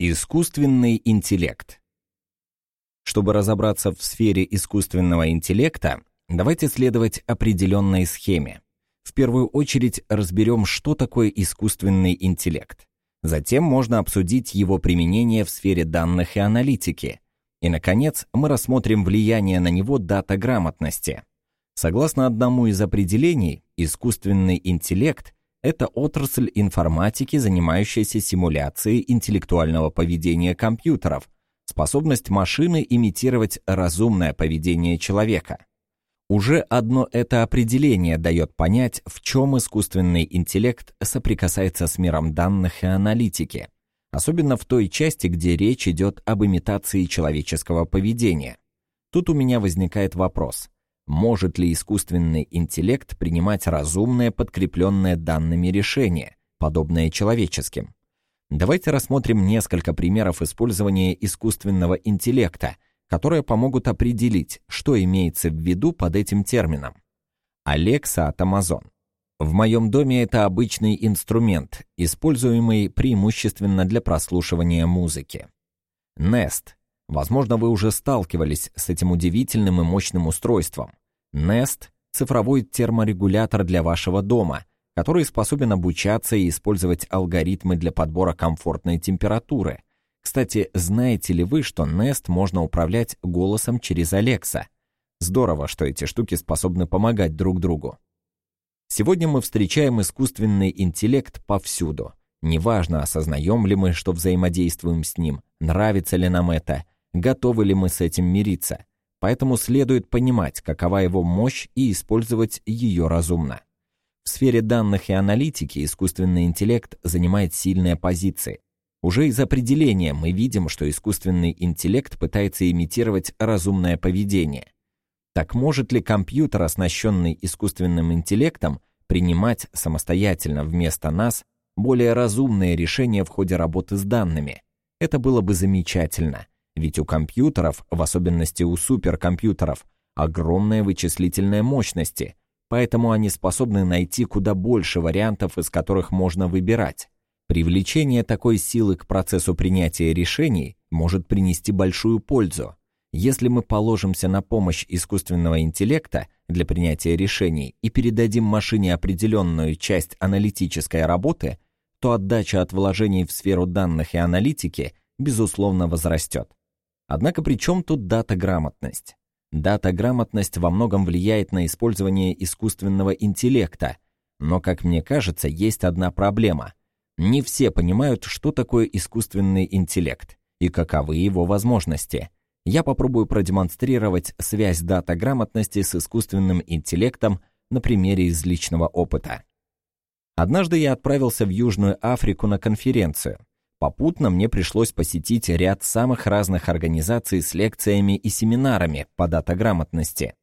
Искусственный интеллект. Чтобы разобраться в сфере искусственного интеллекта, давайте следовать определенной схеме. В первую очередь разберем, что такое искусственный интеллект. Затем можно обсудить его применение в сфере данных и аналитики. И, наконец, мы рассмотрим влияние на него дата-грамотности. Согласно одному из определений, искусственный интеллект это отрасль информатики, занимающаяся симуляцией интеллектуального поведения компьютеров, способность машины имитировать разумное поведение человека. Уже одно это определение дает понять, в чем искусственный интеллект соприкасается с миром данных и аналитики, особенно в той части, где речь идет об имитации человеческого поведения. Тут у меня возникает вопрос – может ли искусственный интеллект принимать разумное, подкрепленное данными решение, подобное человеческим? Давайте рассмотрим несколько примеров использования искусственного интеллекта, которые помогут определить, что имеется в виду под этим термином. Alexa от Amazon. В моем доме это обычный инструмент, используемый преимущественно для прослушивания музыки. Nest. Возможно, вы уже сталкивались с этим удивительным и мощным устройством. Nest — цифровой терморегулятор для вашего дома, который способен обучаться и использовать алгоритмы для подбора комфортной температуры. Кстати, знаете ли вы, что Nest можно управлять голосом через Alexa? Здорово, что эти штуки способны помогать друг другу. Сегодня мы встречаем искусственный интеллект повсюду. Неважно, осознаем ли мы, что взаимодействуем с ним, нравится ли нам это, готовы ли мы с этим мириться. Поэтому следует понимать, какова его мощь и использовать ее разумно. В сфере данных и аналитики искусственный интеллект занимает сильные позиции. Уже из определения мы видим, что искусственный интеллект пытается имитировать разумное поведение. Так может ли компьютер, оснащенный искусственным интеллектом, принимать самостоятельно вместо нас более разумные решения в ходе работы с данными? Это было бы замечательно – ведь у компьютеров, в особенности у суперкомпьютеров, огромная вычислительная мощности, поэтому они способны найти куда больше вариантов, из которых можно выбирать. Привлечение такой силы к процессу принятия решений может принести большую пользу. Если мы положимся на помощь искусственного интеллекта для принятия решений и передадим машине определенную часть аналитической работы, то отдача от вложений в сферу данных и аналитики, безусловно, возрастет. Однако при чем тут дата-грамотность? Дата-грамотность во многом влияет на использование искусственного интеллекта, но, как мне кажется, есть одна проблема. Не все понимают, что такое искусственный интеллект и каковы его возможности. Я попробую продемонстрировать связь дата-грамотности с искусственным интеллектом на примере из личного опыта. Однажды я отправился в Южную Африку на конференцию. Попутно мне пришлось посетить ряд самых разных организаций с лекциями и семинарами по датаграмотности.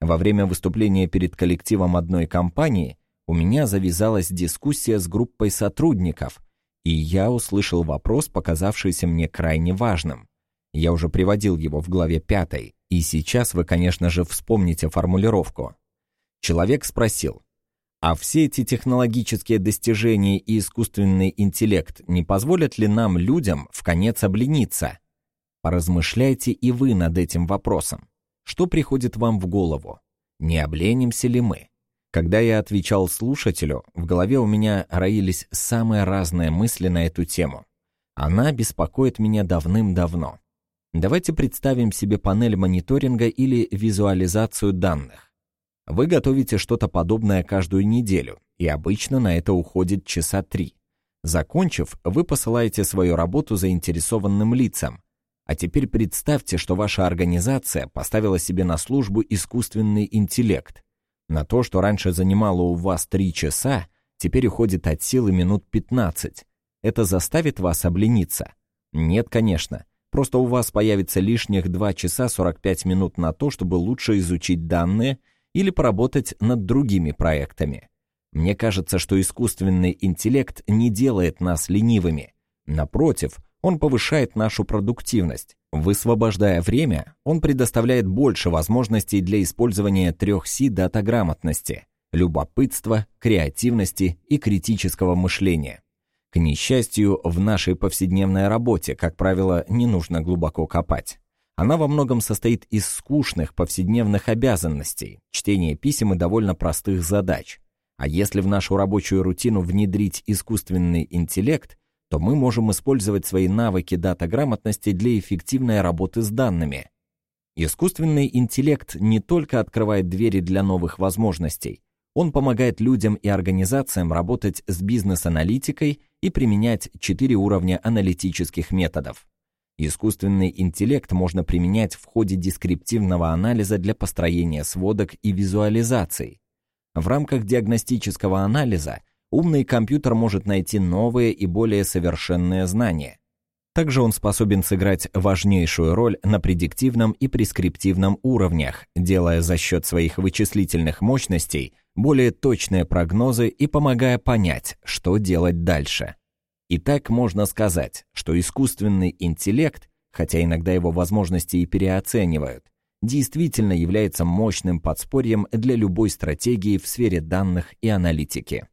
Во время выступления перед коллективом одной компании у меня завязалась дискуссия с группой сотрудников, и я услышал вопрос, показавшийся мне крайне важным. Я уже приводил его в главе пятой, и сейчас вы, конечно же, вспомните формулировку. Человек спросил, а все эти технологические достижения и искусственный интеллект не позволят ли нам, людям, в конец облениться? Поразмышляйте и вы над этим вопросом. Что приходит вам в голову? Не обленимся ли мы? Когда я отвечал слушателю, в голове у меня роились самые разные мысли на эту тему. Она беспокоит меня давным-давно. Давайте представим себе панель мониторинга или визуализацию данных. Вы готовите что-то подобное каждую неделю, и обычно на это уходит часа три. Закончив, вы посылаете свою работу заинтересованным лицам. А теперь представьте, что ваша организация поставила себе на службу искусственный интеллект. На то, что раньше занимало у вас три часа, теперь уходит от силы минут 15. Это заставит вас облениться? Нет, конечно. Просто у вас появится лишних 2 часа 45 минут на то, чтобы лучше изучить данные или поработать над другими проектами. Мне кажется, что искусственный интеллект не делает нас ленивыми. Напротив, он повышает нашу продуктивность. Высвобождая время, он предоставляет больше возможностей для использования трех Си датаграмотности – любопытства, креативности и критического мышления. К несчастью, в нашей повседневной работе, как правило, не нужно глубоко копать. Она во многом состоит из скучных повседневных обязанностей, чтения писем и довольно простых задач. А если в нашу рабочую рутину внедрить искусственный интеллект, то мы можем использовать свои навыки дата-грамотности для эффективной работы с данными. Искусственный интеллект не только открывает двери для новых возможностей, он помогает людям и организациям работать с бизнес-аналитикой и применять четыре уровня аналитических методов. Искусственный интеллект можно применять в ходе дескриптивного анализа для построения сводок и визуализаций. В рамках диагностического анализа умный компьютер может найти новые и более совершенные знания. Также он способен сыграть важнейшую роль на предиктивном и прескриптивном уровнях, делая за счет своих вычислительных мощностей более точные прогнозы и помогая понять, что делать дальше. Итак, можно сказать, что искусственный интеллект, хотя иногда его возможности и переоценивают, действительно является мощным подспорьем для любой стратегии в сфере данных и аналитики.